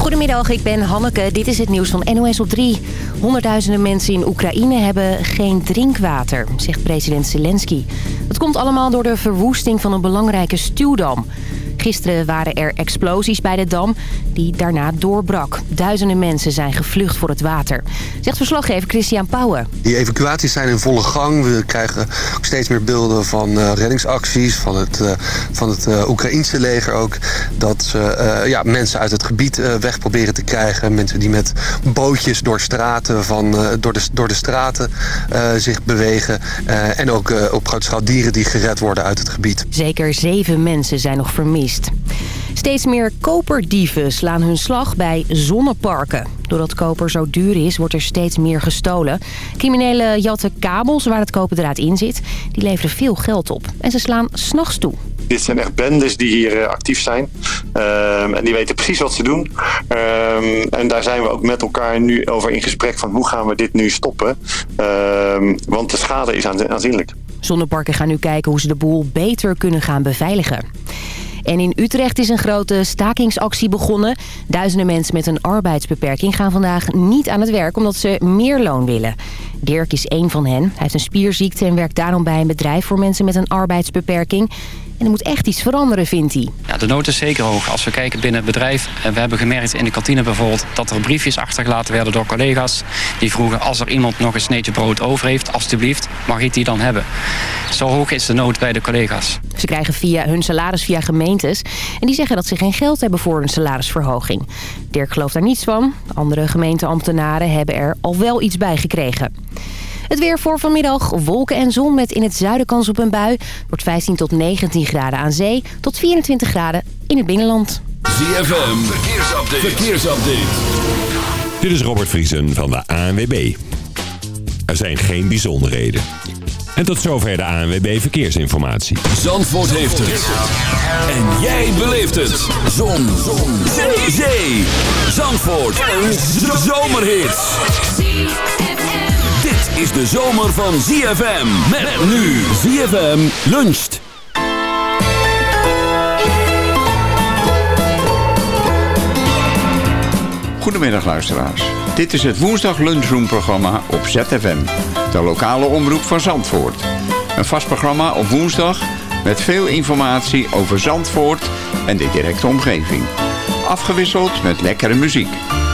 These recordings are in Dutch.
Goedemiddag, ik ben Hanneke. Dit is het nieuws van NOS op 3. Honderdduizenden mensen in Oekraïne hebben geen drinkwater, zegt president Zelensky. Dat komt allemaal door de verwoesting van een belangrijke stuwdam. Gisteren waren er explosies bij de dam die daarna doorbrak. Duizenden mensen zijn gevlucht voor het water. Zegt verslaggever Christian Pauwen. Die evacuaties zijn in volle gang. We krijgen ook steeds meer beelden van uh, reddingsacties van het, uh, van het uh, Oekraïnse leger ook. Dat ze ja, mensen uit het gebied weg proberen te krijgen. Mensen die met bootjes door, straten van, door, de, door de straten zich bewegen. en ook op grote schaal dieren die gered worden uit het gebied. Zeker zeven mensen zijn nog vermist. Steeds meer koperdieven slaan hun slag bij zonneparken. Doordat koper zo duur is, wordt er steeds meer gestolen. Criminelen jatten kabels waar het koperdraad in zit. Die leveren veel geld op. En ze slaan s'nachts toe. Dit zijn echt bendes die hier uh, actief zijn. Um, en die weten precies wat ze doen. Um, en daar zijn we ook met elkaar nu over in gesprek van hoe gaan we dit nu stoppen. Um, want de schade is aanzienlijk. Zonneparken gaan nu kijken hoe ze de boel beter kunnen gaan beveiligen. En in Utrecht is een grote stakingsactie begonnen. Duizenden mensen met een arbeidsbeperking gaan vandaag niet aan het werk... omdat ze meer loon willen. Dirk is één van hen. Hij heeft een spierziekte en werkt daarom bij een bedrijf... voor mensen met een arbeidsbeperking. En er moet echt iets veranderen, vindt hij. Ja, de nood is zeker hoog. Als we kijken binnen het bedrijf... en we hebben gemerkt in de kantine bijvoorbeeld... dat er briefjes achtergelaten werden door collega's... die vroegen als er iemand nog een sneetje brood over heeft... alstublieft, mag ik die dan hebben? Zo hoog is de nood bij de collega's. Ze krijgen via hun salaris via gemeentes... en die zeggen dat ze geen geld hebben voor een salarisverhoging. Dirk gelooft daar niets van. Andere gemeenteambtenaren hebben er al wel iets bij gekregen. Het weer voor vanmiddag. Wolken en zon met in het zuiden kans op een bui. Wordt 15 tot 19 graden aan zee. Tot 24 graden in het binnenland. ZFM. Verkeersupdate. Dit is Robert Vriesen van de ANWB. Er zijn geen bijzonderheden. En tot zover de ANWB Verkeersinformatie. Zandvoort heeft het. En jij beleeft het. Zon. Zon. Zee. Zandvoort. Een zomerhit is de zomer van ZFM. Met nu ZFM luncht. Goedemiddag luisteraars. Dit is het woensdag lunchroom programma op ZFM. De lokale omroep van Zandvoort. Een vast programma op woensdag met veel informatie over Zandvoort en de directe omgeving. Afgewisseld met lekkere muziek.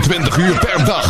24 uur per dag.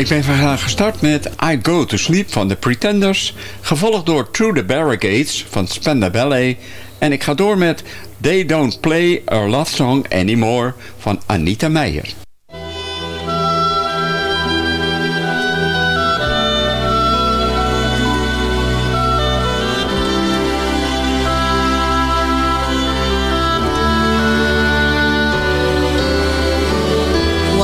Ik ben vandaag gestart met I Go To Sleep van The Pretenders... gevolgd door Through the Barricades van Spenda Ballet... en ik ga door met They Don't Play a Love Song Anymore van Anita Meijer.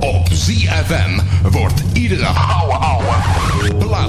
Op die wordt iedere houwe ouwe La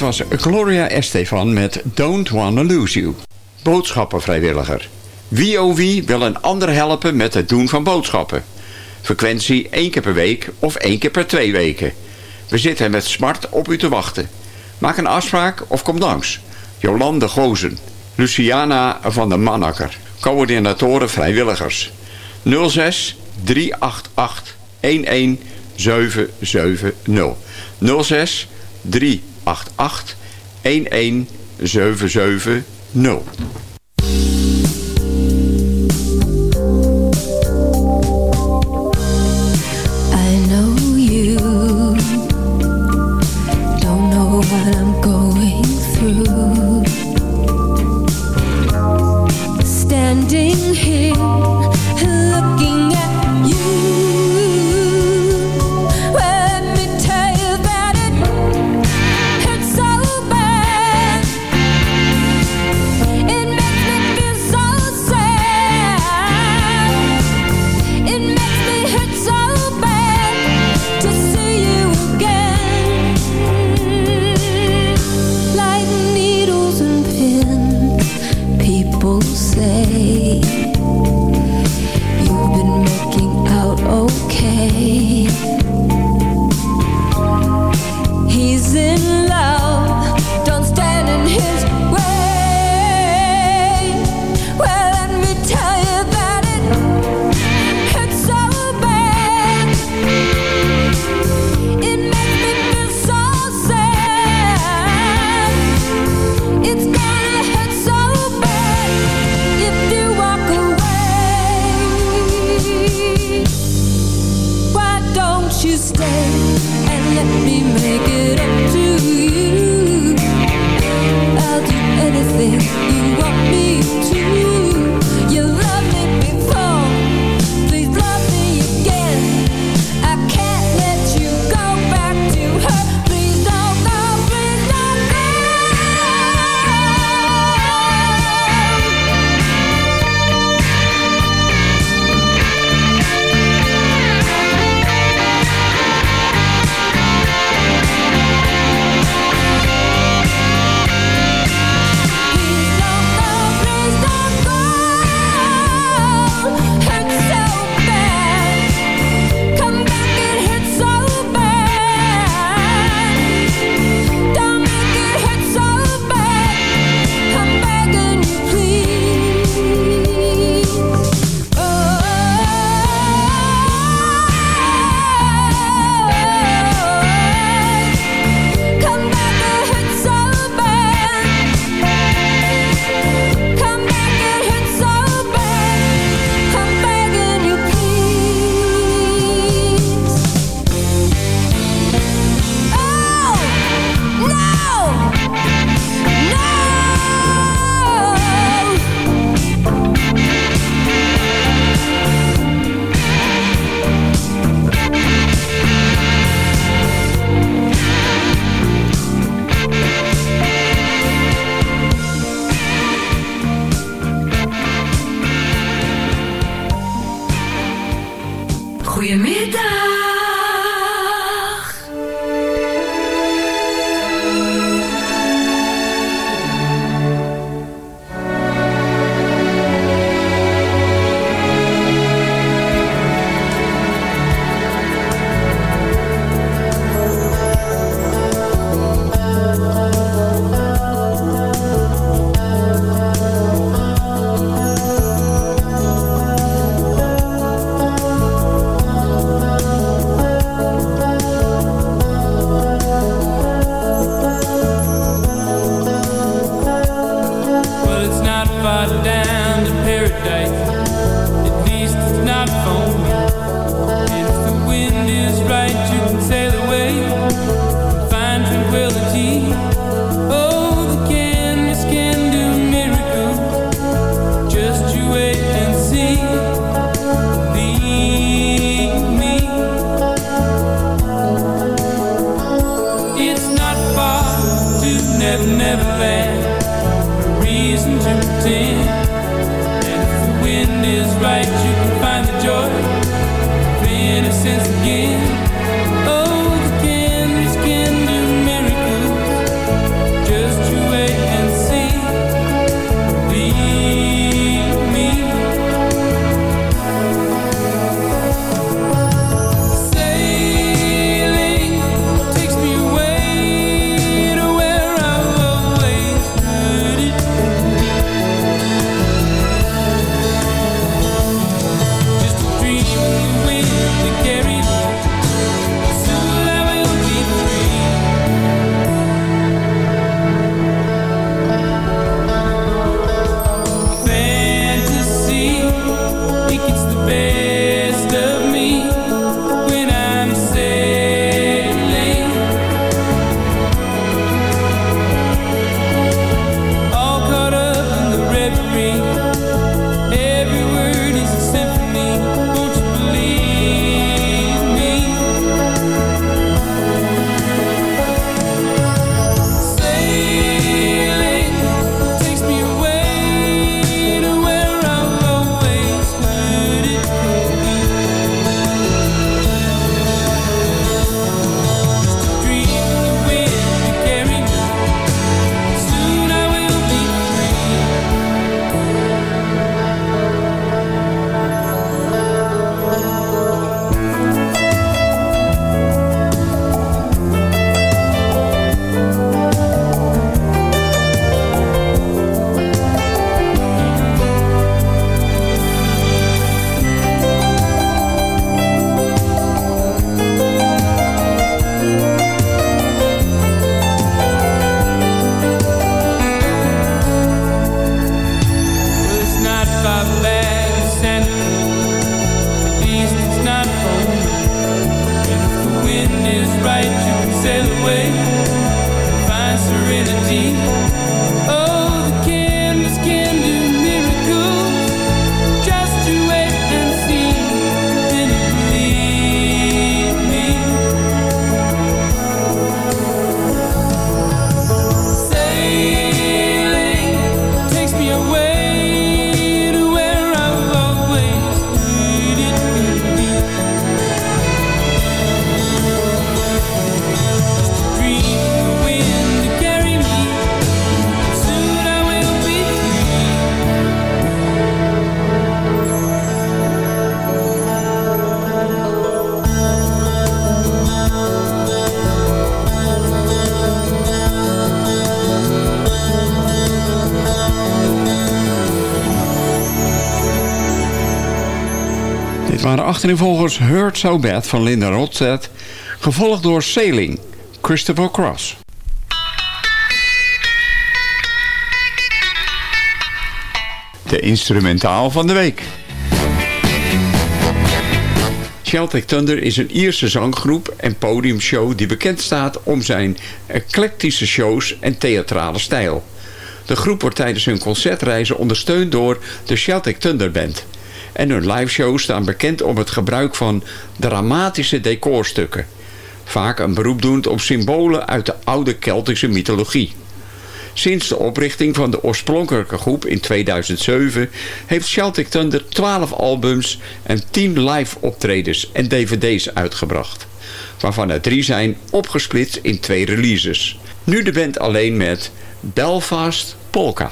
Dit was Gloria Estefan met Don't Wanna Lose You. Boodschappenvrijwilliger. Wie oh wie wil een ander helpen met het doen van boodschappen. Frequentie één keer per week of één keer per twee weken. We zitten met smart op u te wachten. Maak een afspraak of kom langs. Jolande Gozen. Luciana van der Manakker. Coördinatoren vrijwilligers. 06 388 11770. 06 388 11770. me. Volgens Hurt So Bad van Linda Ronstadt, gevolgd door Sailing, Christopher Cross. De instrumentaal van de week. Celtic Thunder is een Ierse zanggroep en podiumshow die bekend staat om zijn eclectische shows en theatrale stijl. De groep wordt tijdens hun concertreizen ondersteund door de Celtic Thunder Band en hun liveshows staan bekend om het gebruik van dramatische decorstukken. Vaak een beroep doend op symbolen uit de oude Keltische mythologie. Sinds de oprichting van de oorspronkelijke groep in 2007 heeft Celtic Thunder 12 albums en 10 live optredens en dvd's uitgebracht. Waarvan er drie zijn opgesplitst in twee releases. Nu de band alleen met Belfast Polka.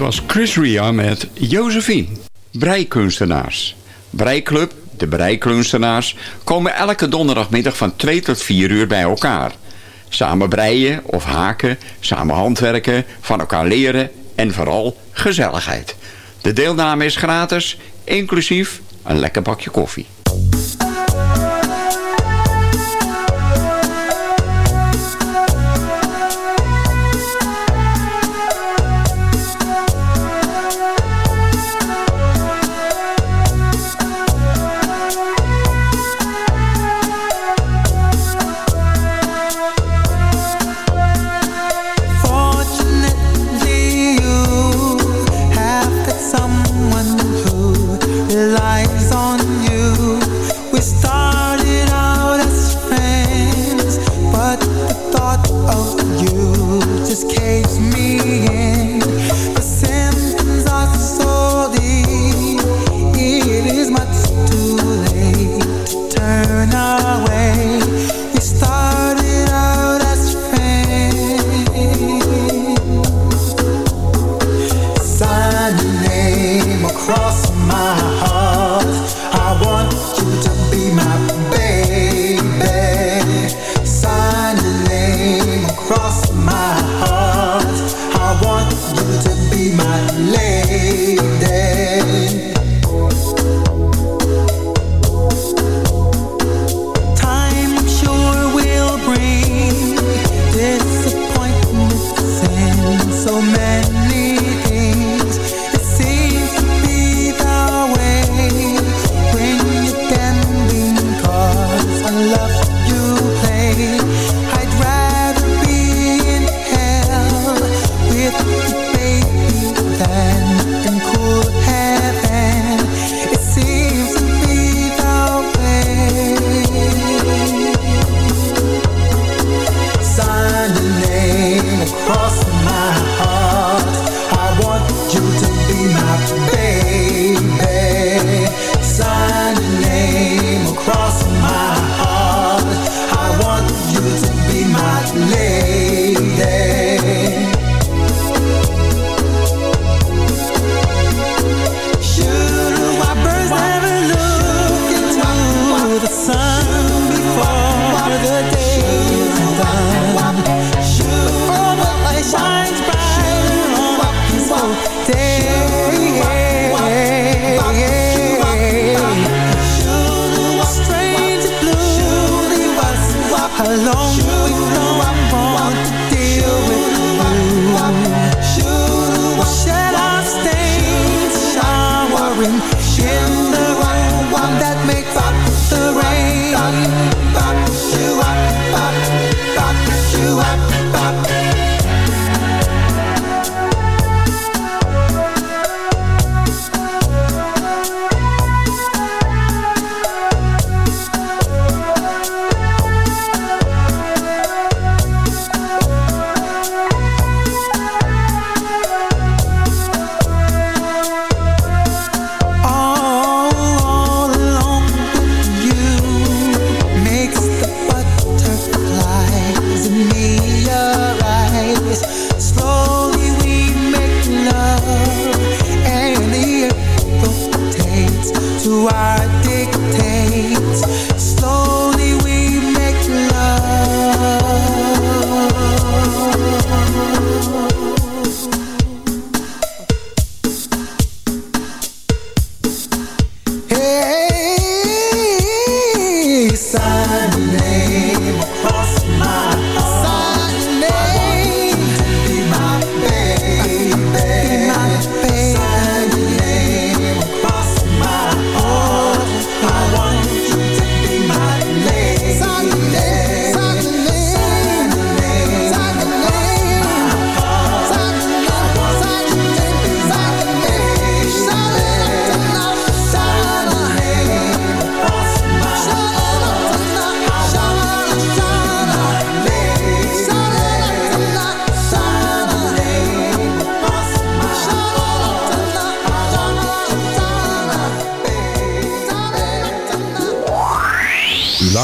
was Chris Ria met Josephine. Breikunstenaars. Breiklub, de breikunstenaars, komen elke donderdagmiddag van 2 tot 4 uur bij elkaar. Samen breien of haken, samen handwerken, van elkaar leren en vooral gezelligheid. De deelname is gratis, inclusief een lekker bakje koffie.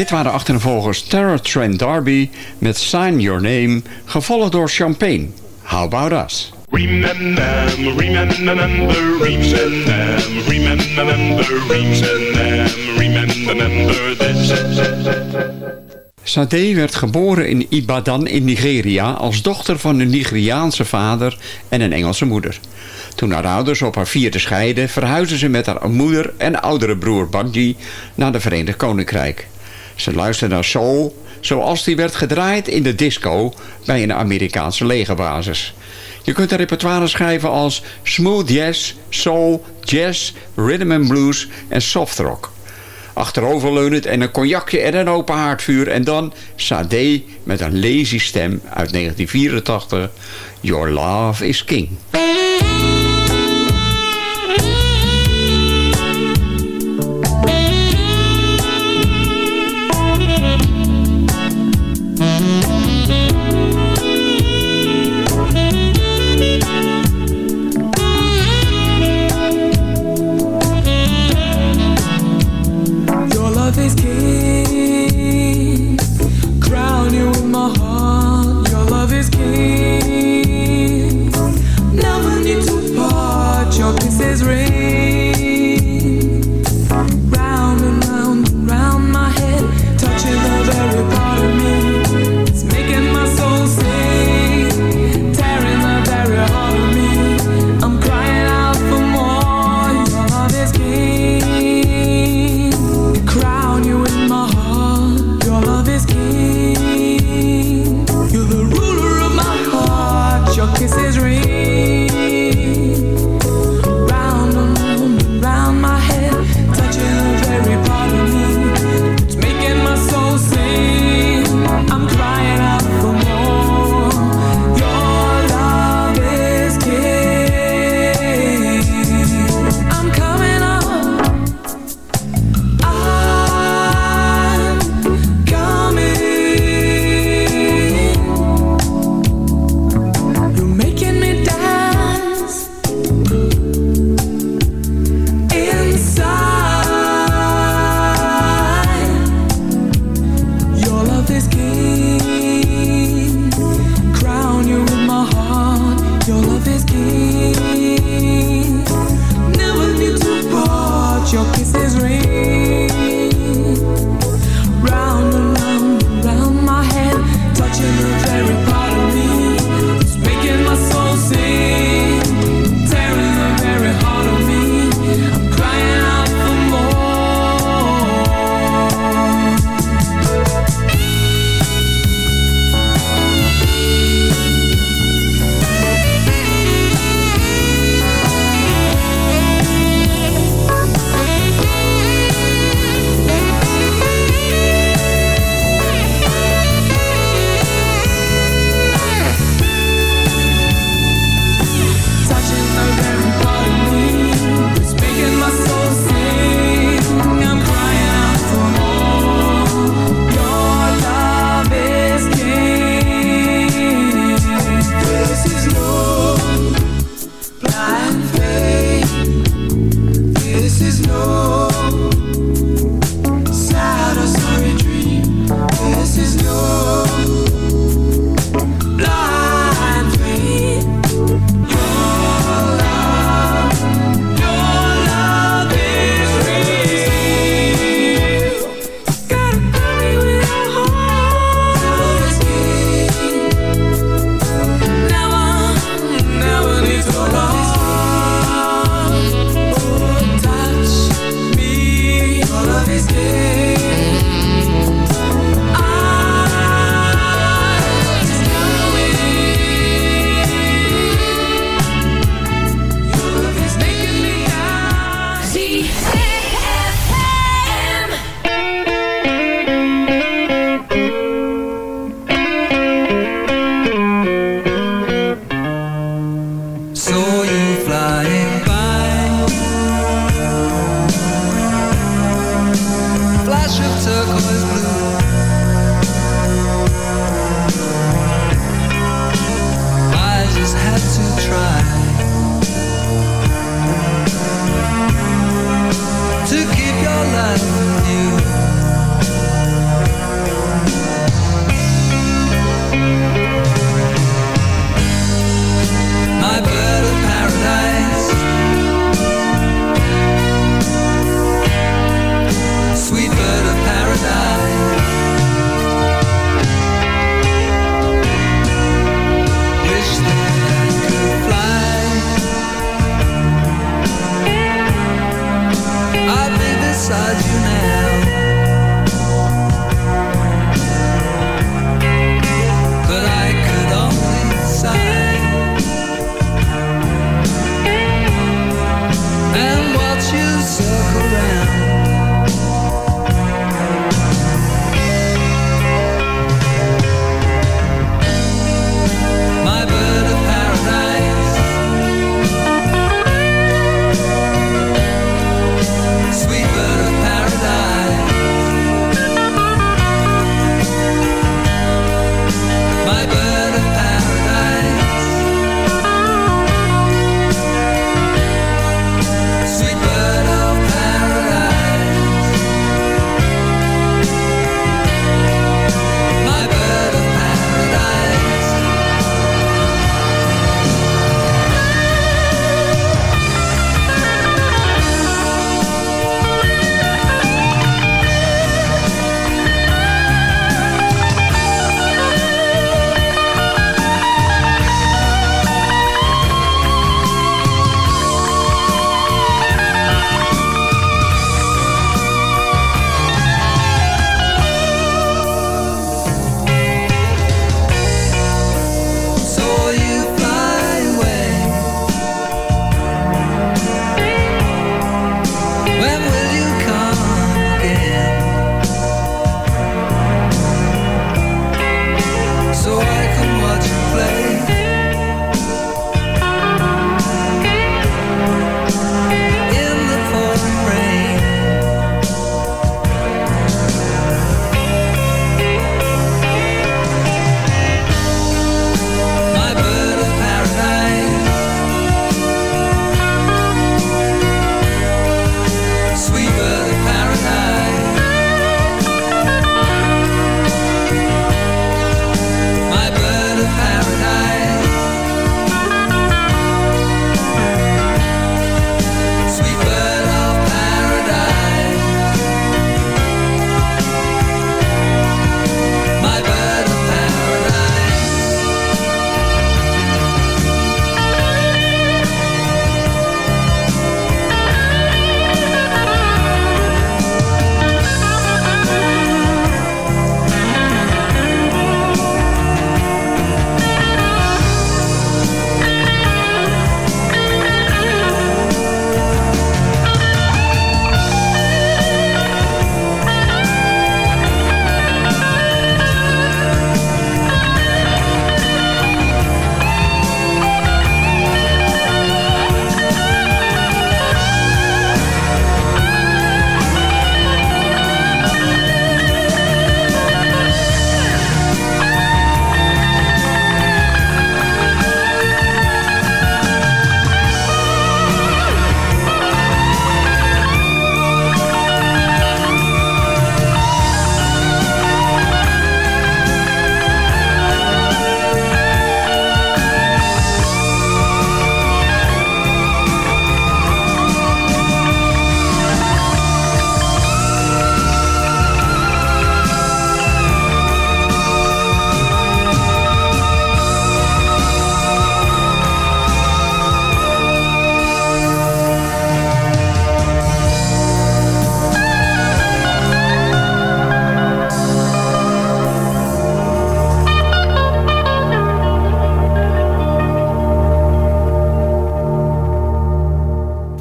Dit waren achtervolgers Tara Trent D'Arby met Sign Your Name, gevolgd door Champagne. How About Us? Remember, remember, remember, remember this. Sade werd geboren in Ibadan in Nigeria als dochter van een Nigeriaanse vader en een Engelse moeder. Toen haar ouders op haar vierde scheiden, verhuisden ze met haar moeder en oudere broer Banji naar de Verenigd Koninkrijk. Ze luisterde naar soul zoals die werd gedraaid in de disco bij een Amerikaanse legerbasis. Je kunt een repertoire schrijven als smooth jazz, soul, jazz, rhythm and blues en soft rock. Achteroverleunend en een cognacje en een open haardvuur en dan Sade met een lazy stem uit 1984. Your Love is King.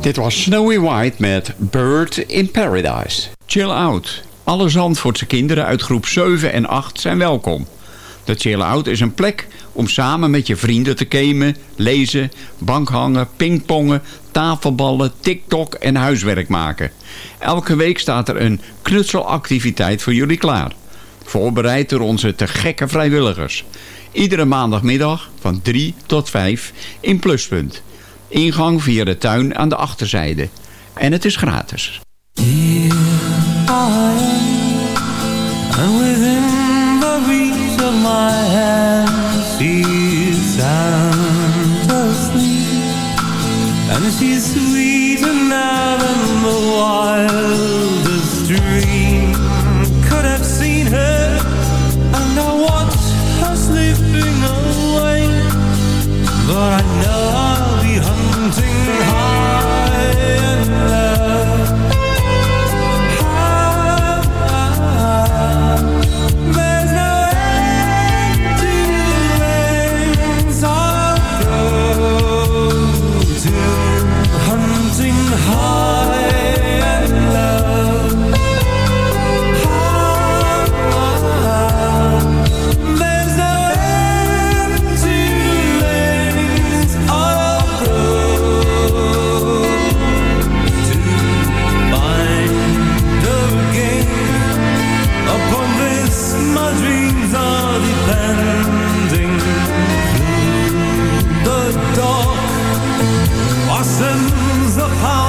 Dit was Snowy White met Bird in Paradise. Chill Out. Alle Zandvoortse kinderen uit groep 7 en 8 zijn welkom. De Chill Out is een plek om samen met je vrienden te gamen, lezen, bankhangen, pingpongen, tafelballen, tiktok en huiswerk maken. Elke week staat er een knutselactiviteit voor jullie klaar. Voorbereid door onze te gekke vrijwilligers. Iedere maandagmiddag van 3 tot 5 in Pluspunt. Ingang via de tuin aan de achterzijde. En het is gratis. And She's 可抛